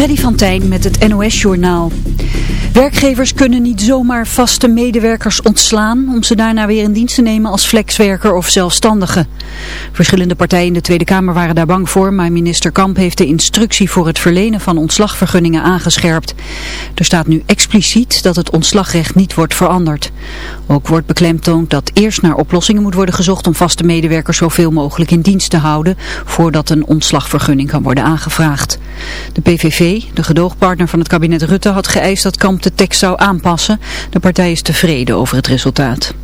Freddy van Tijn met het NOS-journaal. Werkgevers kunnen niet zomaar vaste medewerkers ontslaan om ze daarna weer in dienst te nemen als flexwerker of zelfstandige. Verschillende partijen in de Tweede Kamer waren daar bang voor, maar minister Kamp heeft de instructie voor het verlenen van ontslagvergunningen aangescherpt. Er staat nu expliciet dat het ontslagrecht niet wordt veranderd. Ook wordt beklemtoond dat eerst naar oplossingen moet worden gezocht om vaste medewerkers zoveel mogelijk in dienst te houden voordat een ontslagvergunning kan worden aangevraagd. De PVV, de gedoogpartner van het kabinet Rutte, had geëist dat Kamp de tekst zou aanpassen. De partij is tevreden over het resultaat.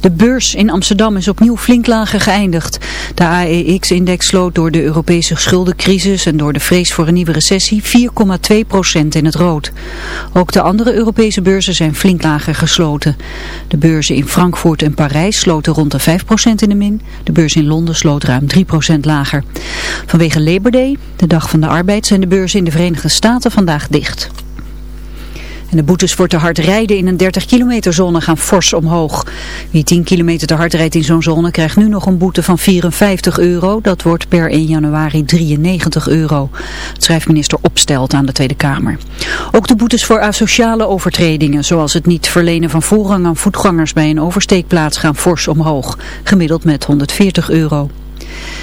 De beurs in Amsterdam is opnieuw flink lager geëindigd. De AEX-index sloot door de Europese schuldencrisis en door de vrees voor een nieuwe recessie 4,2% in het rood. Ook de andere Europese beurzen zijn flink lager gesloten. De beurzen in Frankfurt en Parijs sloten rond de 5% in de min. De beurs in Londen sloot ruim 3% lager. Vanwege Labor Day, de dag van de arbeid, zijn de beurzen in de Verenigde Staten vandaag dicht. En de boetes voor te hard rijden in een 30 kilometer zone gaan fors omhoog. Wie 10 kilometer te hard rijdt in zo'n zone krijgt nu nog een boete van 54 euro. Dat wordt per 1 januari 93 euro. Dat schrijft minister Opstelt aan de Tweede Kamer. Ook de boetes voor asociale overtredingen, zoals het niet verlenen van voorrang aan voetgangers bij een oversteekplaats gaan fors omhoog. Gemiddeld met 140 euro.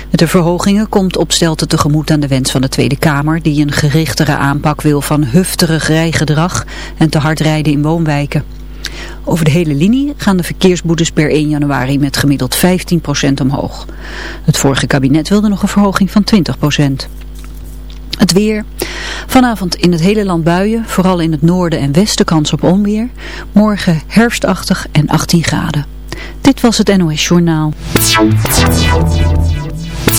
Met de verhogingen komt Opstelten tegemoet aan de wens van de Tweede Kamer die een gerichtere aanpak wil van hufterig rijgedrag en te hard rijden in woonwijken. Over de hele linie gaan de verkeersboetes per 1 januari met gemiddeld 15% omhoog. Het vorige kabinet wilde nog een verhoging van 20%. Het weer. Vanavond in het hele land buien, vooral in het noorden en westen kans op onweer. Morgen herfstachtig en 18 graden. Dit was het NOS Journaal.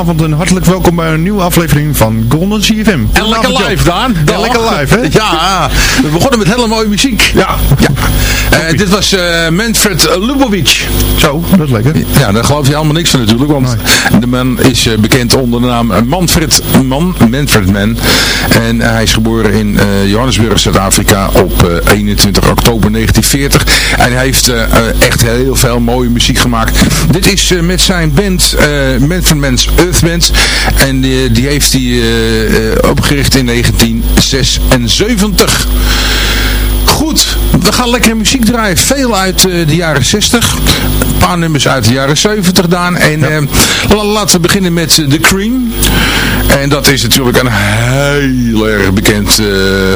Hele goede avond en hartelijk welkom bij een nieuwe aflevering van Golden CFM. En lekker live, Daan. En lekker live, hè? Ja, we begonnen met hele mooie muziek. Ja. ja. Uh, dit was uh, Manfred Lubovic. Zo, dat is lekker. Ja, daar geloof je helemaal niks van natuurlijk, want nee. de man is uh, bekend onder de naam Manfred Man, Manfred Man. En hij is geboren in Johannesburg, Zuid-Afrika op 21 oktober 1940. En hij heeft echt heel veel mooie muziek gemaakt. Dit is met zijn band Manfred Man's En die, die heeft hij opgericht in 1976. Goed, we gaan lekker muziek draaien. Veel uit uh, de jaren 60. Een paar nummers uit de jaren 70 gedaan. En ja. uh, laten we beginnen met The Cream. En dat is natuurlijk een heel erg bekend uh,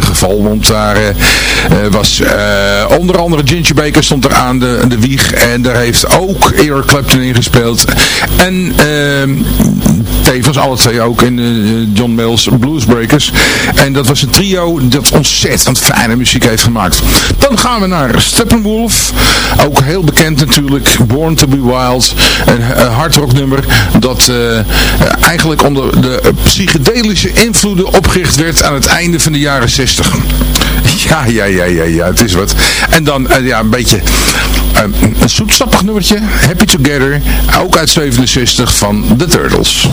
geval. Want daar was onder andere Ginger Baker stond er aan de, de wieg. En daar heeft ook Eric Clapton in gespeeld. En tevens alle twee ook in John Mills Bluesbreakers. En dat was een trio dat ontzettend fijne muziek heeft gemaakt. Dan gaan we naar Steppenwolf. Ook heel bekend natuurlijk. Born to be Wild. Een, een nummer dat eigenlijk onder de psychedelische invloeden opgericht werd aan het einde van de jaren 60. Ja, ja, ja, ja, ja, het is wat. En dan eh, ja, een beetje eh, een zoetstappig nummertje, Happy Together, ook uit 67 van The Turtles.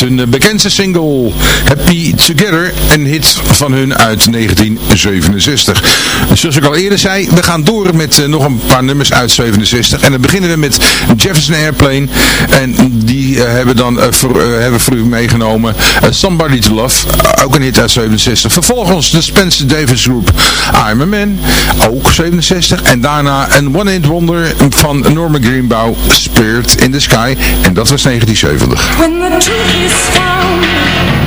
Hun bekendste single Happy Together, een hit van hun uit 1967. Zoals ik al eerder zei, we gaan door met eh, nog een paar nummers uit 67 en dan beginnen we met Jefferson Airplane en die eh, hebben dan eh, voor, hebben voor u meegenomen Somebody to Love, ook een hit uit 67. Vervolgens de Spencer Davis Group I'm a Man, ook 67 en daarna een One Hit Wonder van Norma Greenbaum, Spirit in the Sky en dat was 1970. When the truth is found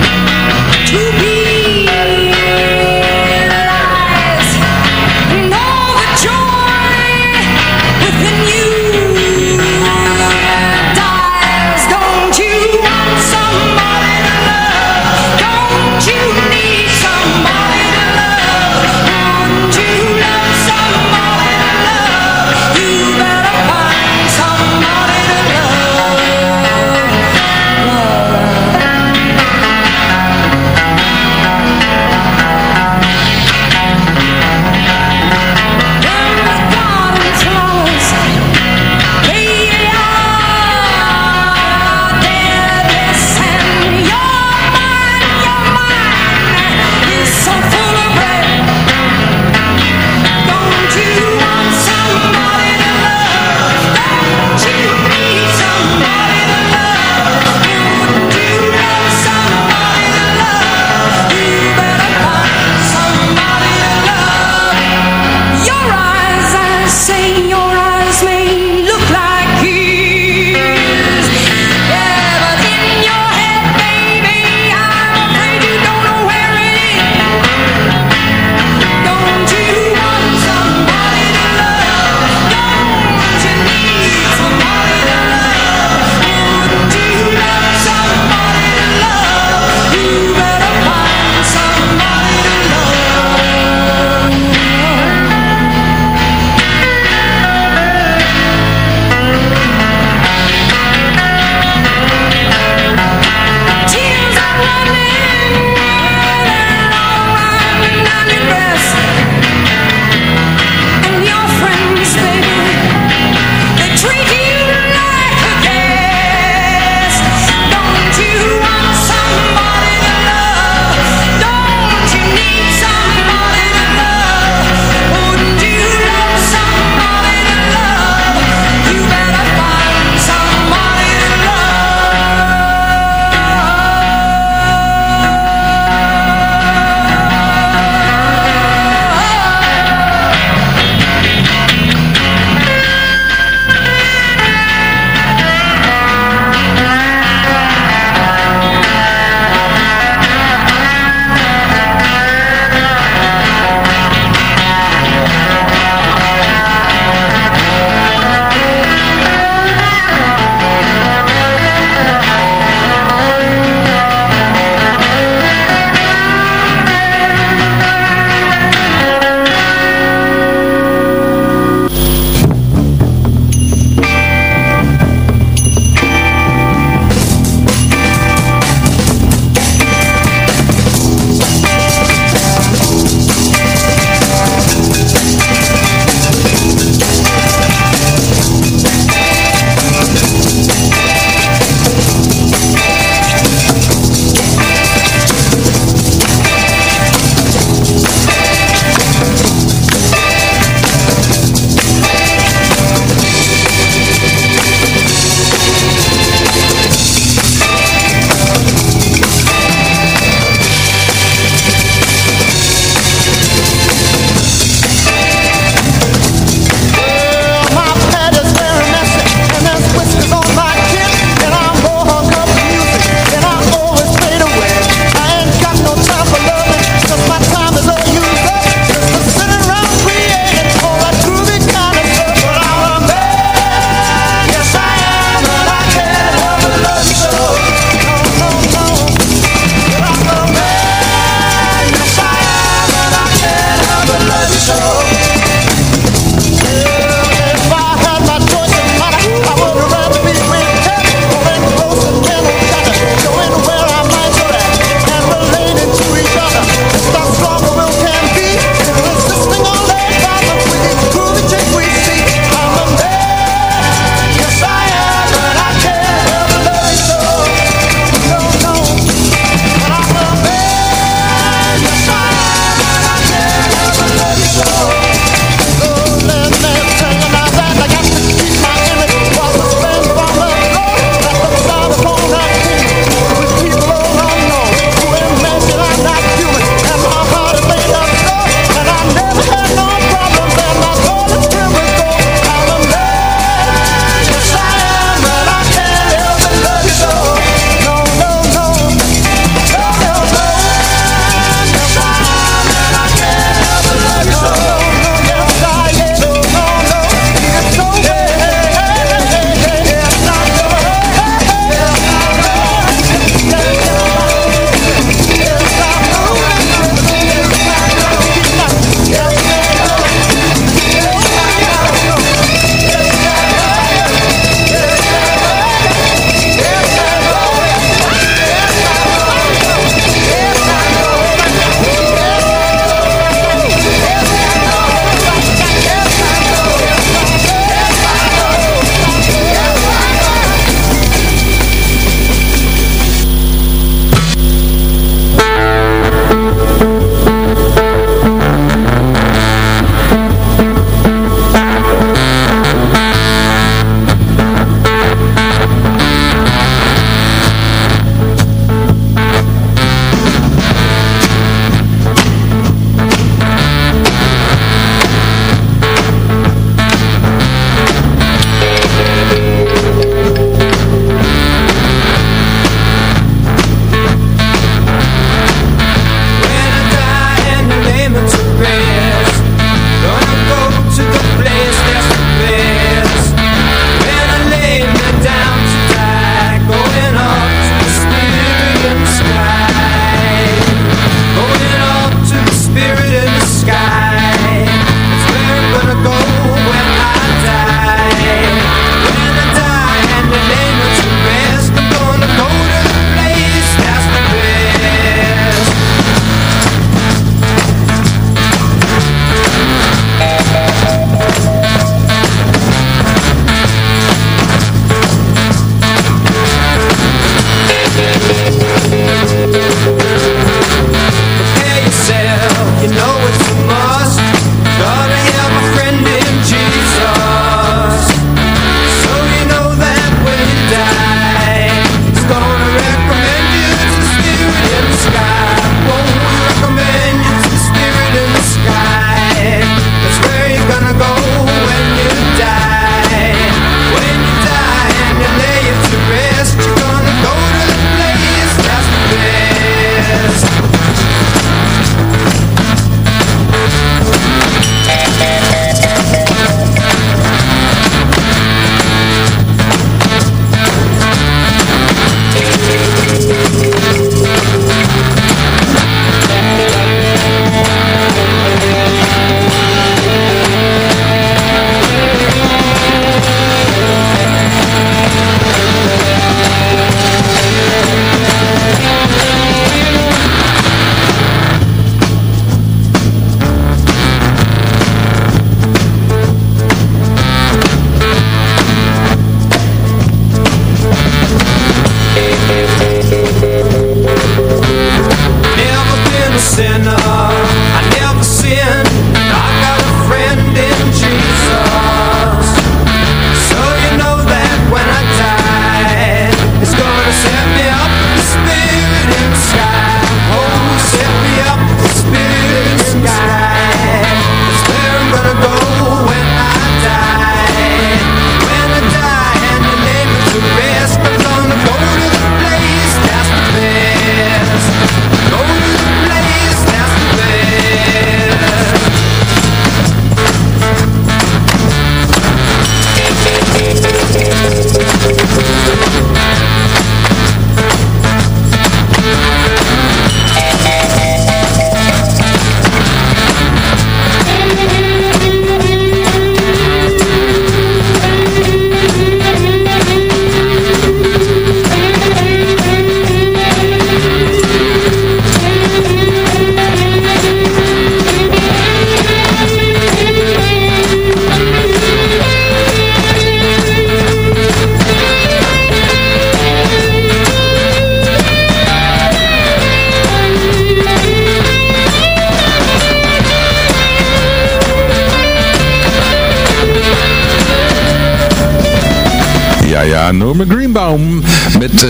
say,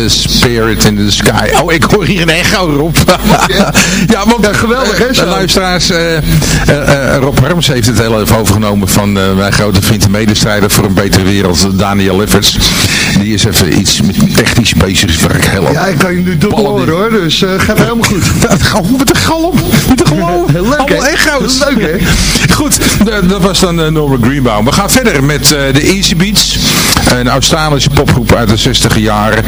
Spirit in the Sky. Oh, ik hoor hier een echo, Rob. ja, want Ja, geweldig, hè, de zo. luisteraars, eh, eh, eh, Rob Harms heeft het heel even overgenomen van eh, mijn grote vriend en medestrijder voor een betere wereld, Daniel Leffers. Die is even iets met technisch bezig, waar ik heel Ja, ik kan je nu dubbel horen hoor, dus eh gaat helemaal goed. Galm, met een galm, met een galm. Heel leuk, Allemaal echo's. Leuk, hè? Goed, de- dat was dan eh, Norma Greenbaum. We gaan verder met eh, de Easy Beats. Een Australische popgroep uit de 60 jaren.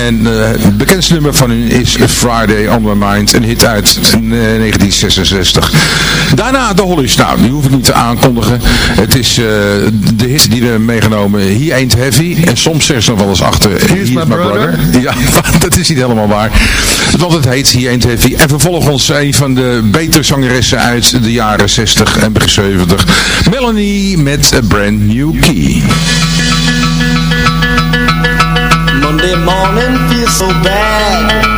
En eh, het bekendste nummer van hun is Friday on My Mind. Een hit uit eh, 1966. Daarna de Hollies. Nou, die hoef ik niet te aankondigen. Het is eh, de hit die we meegenomen. He Ain't Heavy. En soms zeggen ze nog wel eens achter. Here's my brother. Ja, dat is niet helemaal waar. Want het heet He Ain't Heavy. En vervolgens ons een van de betere zangeressen uit de jaren 60 en begin 70. Melanie met A Brand New Key. Morning feels so bad.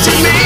To me.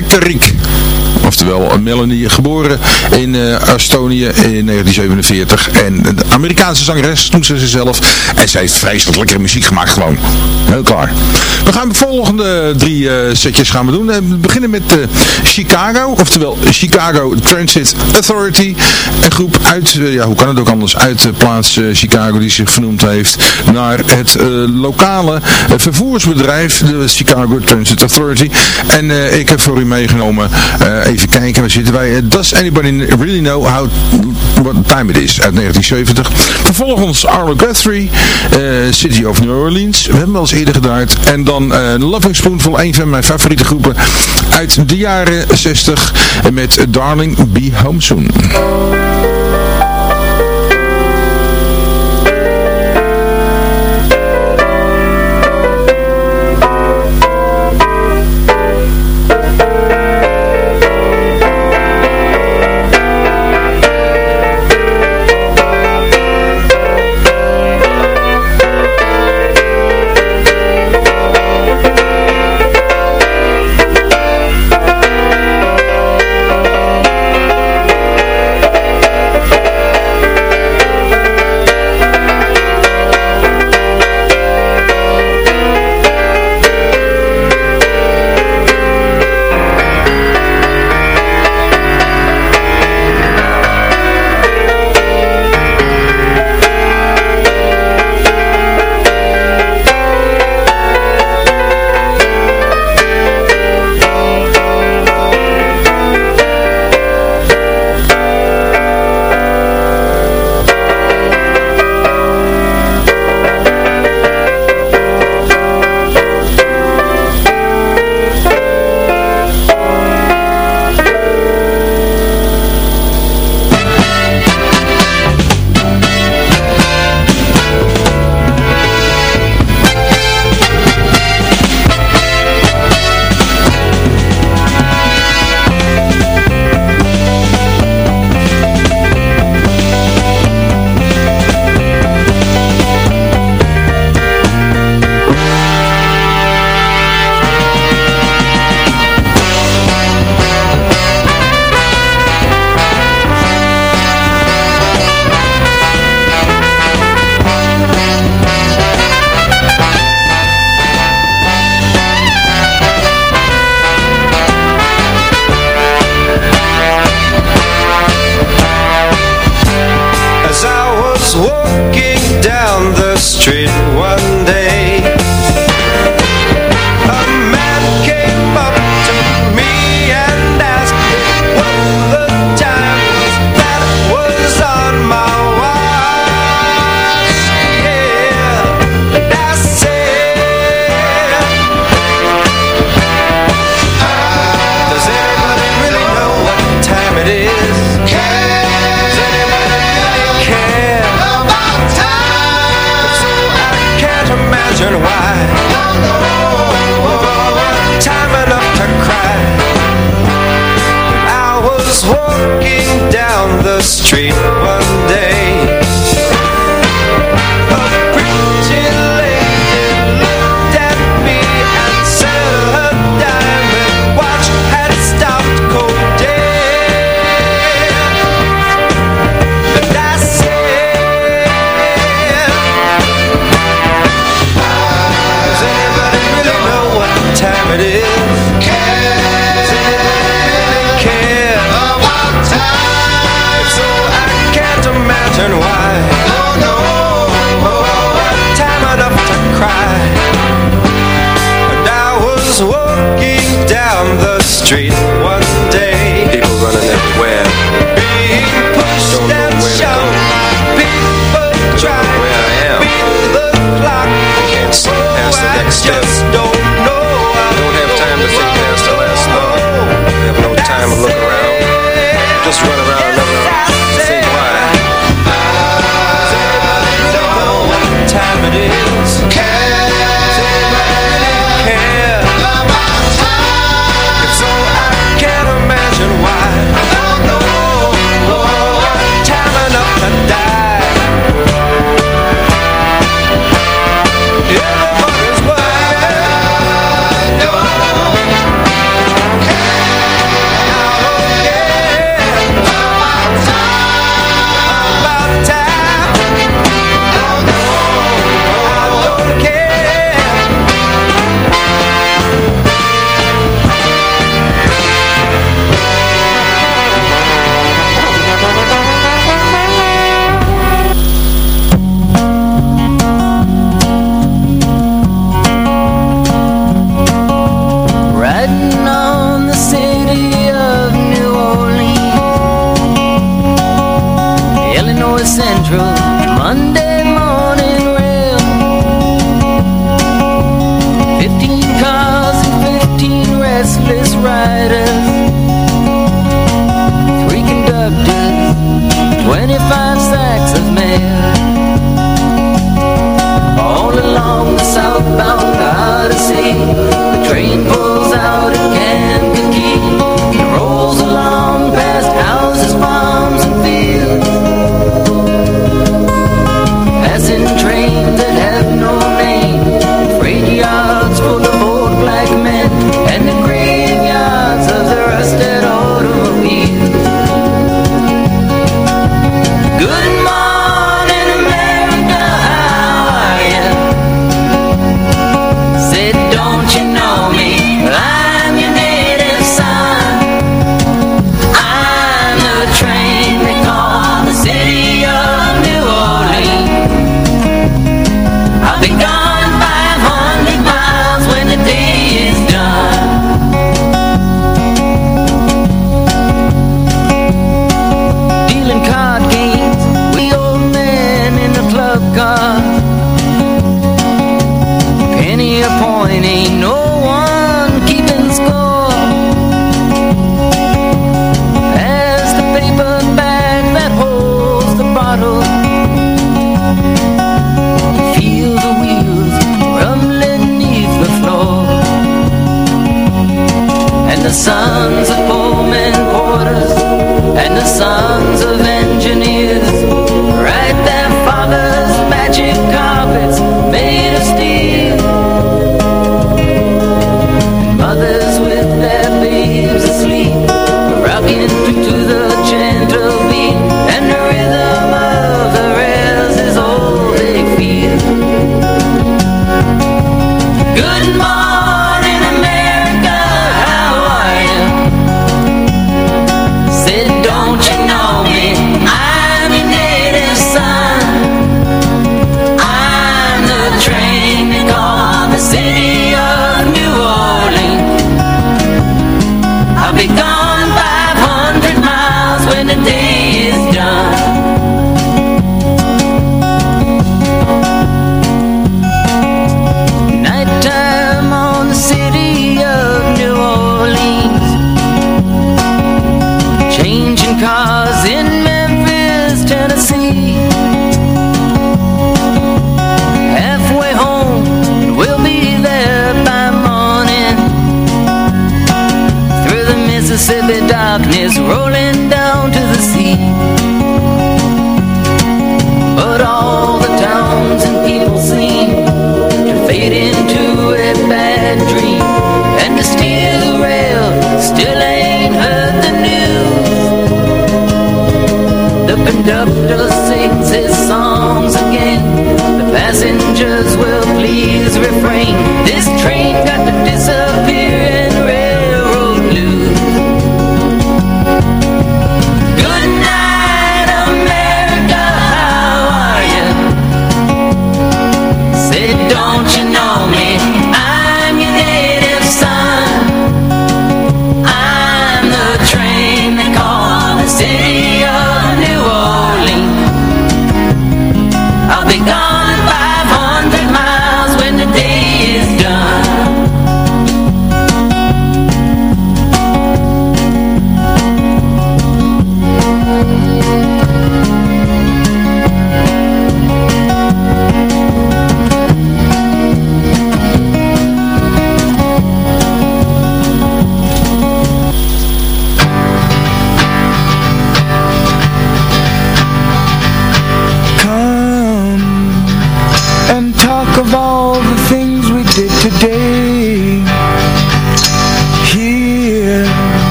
Electric. Oftewel eh, Melanie, geboren in eh, Estonië in 1947. En de Amerikaanse zangeres noemt ze zichzelf. En zij heeft vreselijk lekkere muziek gemaakt gewoon. Heel klaar. We gaan de volgende drie eh, setjes gaan we doen. we beginnen met Chicago. Oftewel Chicago Transit Authority. Een groep uit, ja hoe kan het ook anders, uit de plaats Chicago die zich vernoemd heeft naar het lokale vervoersbedrijf, de Chicago Transit Authority. En ik heb voor u meegenomen even kijken, waar zitten wij? Eh, Does anybody really know how, what time it is? Uit 1970. Vervolgens Arlo Guthrie, eh, City of New Orleans. We hebben wel eens eerder gedraaid. En dan eh, Loving Spoonful, een van mijn favoriete groepen uit de jaren 60. Met Darling Be Home Soon.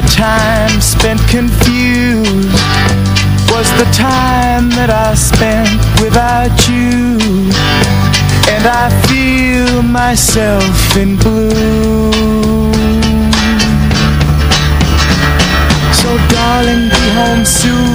the time spent confused Was the time that I spent without you. And I feel myself in blue. So darling, be home soon.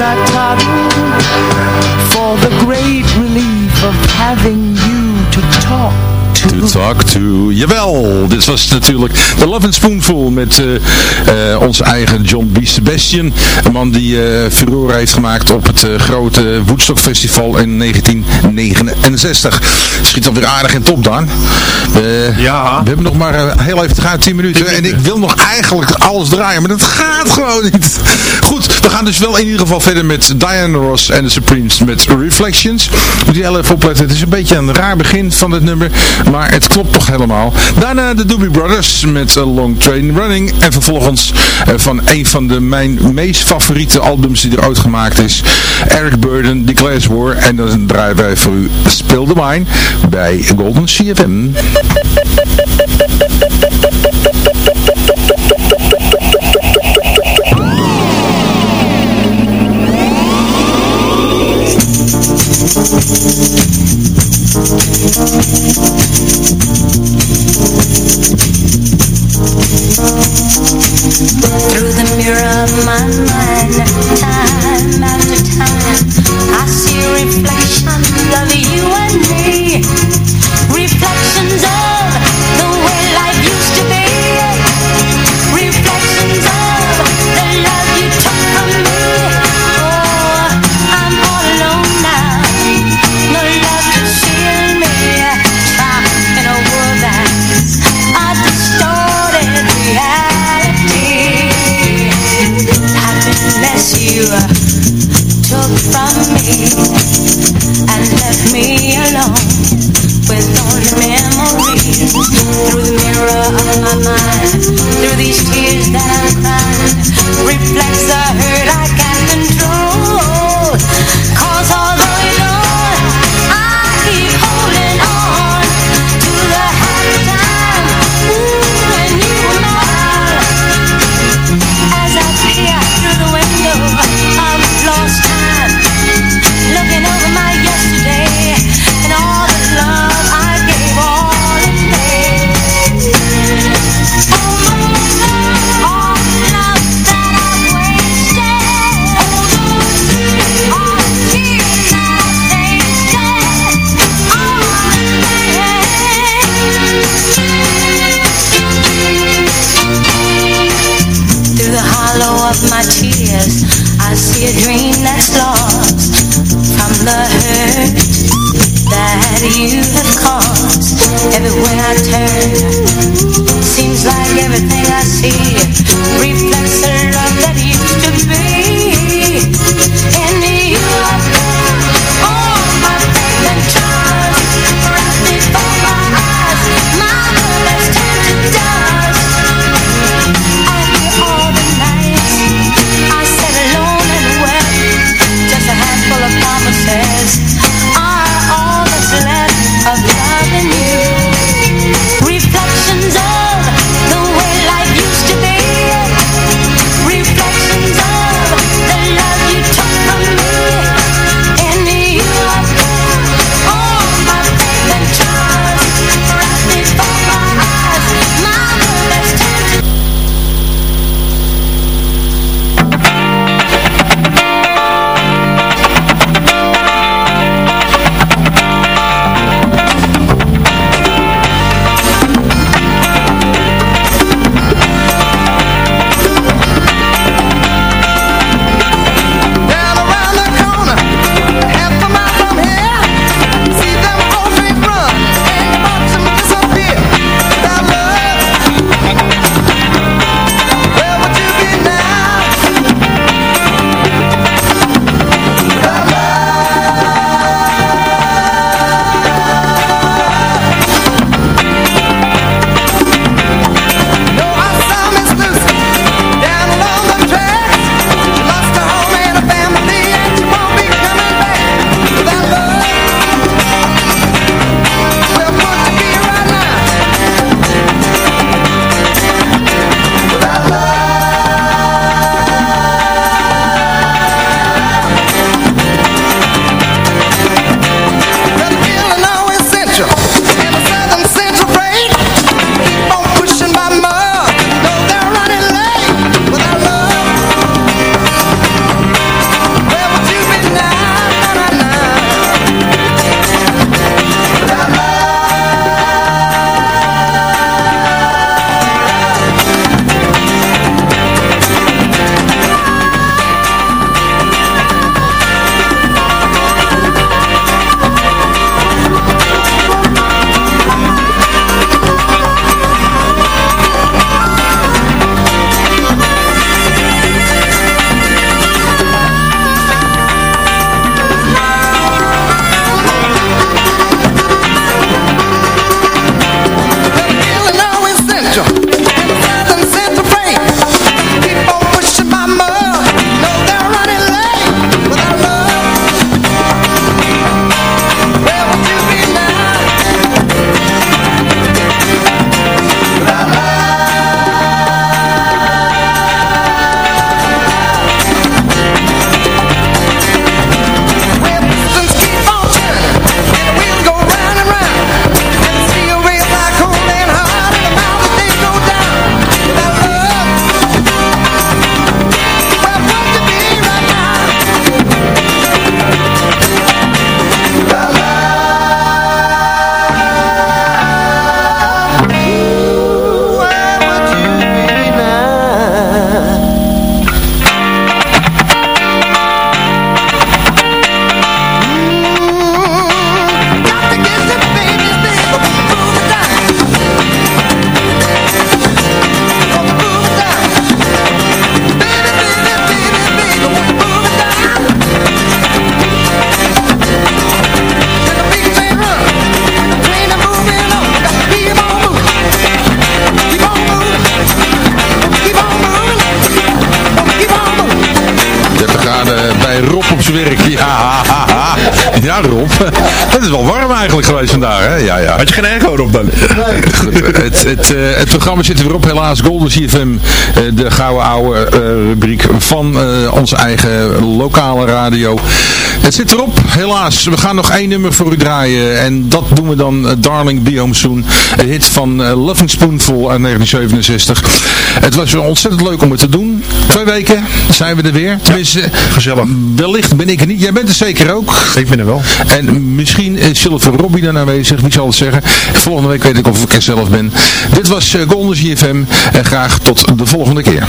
I toddled For the great relief of having Talk To. Jawel, dit was natuurlijk de Love and Spoonful met eh, eh, onze eigen John B. Sebastian. Een man die uh, furore heeft gemaakt op het grote Woodstock Festival in 1969. Schiet alweer aardig in top, dan. ja. We hebben nog maar heel even te gaan, 10 minuten. En ik wil nog eigenlijk alles draaien, maar dat gaat gewoon niet. Goed, we gaan dus wel in ieder geval verder met Diana Ross en de Supremes met Reflections. Moet je even opletten, het is een beetje een raar begin van het nummer, maar het klopt toch helemaal. Daarna de Doobie Brothers met eh, Long Train Running. En vervolgens eh, van een van de mijn meest favoriete albums die er ooit gemaakt is. Eric Burden, The Class War. En dan draaien wij voor u Speel the Mine bij Golden CFM. Is wel warm eigenlijk geweest vandaag, hè? Ja, ja. Had je geen echo op dan? Goed, het, het, eh, het programma zit er weer op, helaas. Golden CFM, eh, de gouden oude eh, rubriek van eh, onze eigen lokale radio. Het zit erop, helaas. We gaan nog één nummer voor u draaien. En dat doen we dan, Darling Be Home Soon. Een hit van eh, Loving Spoonful uit 1967. Het was weer ontzettend leuk om het te doen. Twee weken zijn we er weer. Tenminste, gezellig. wellicht ben ik er niet. Jij bent er zeker ook. Ik ben er wel. En misschien is Silver Robbie dan aanwezig, wie zal het zeggen. Volgende week weet ik of ik er zelf ben. Dit was eh, Golden GFM en graag tot de volgende keer.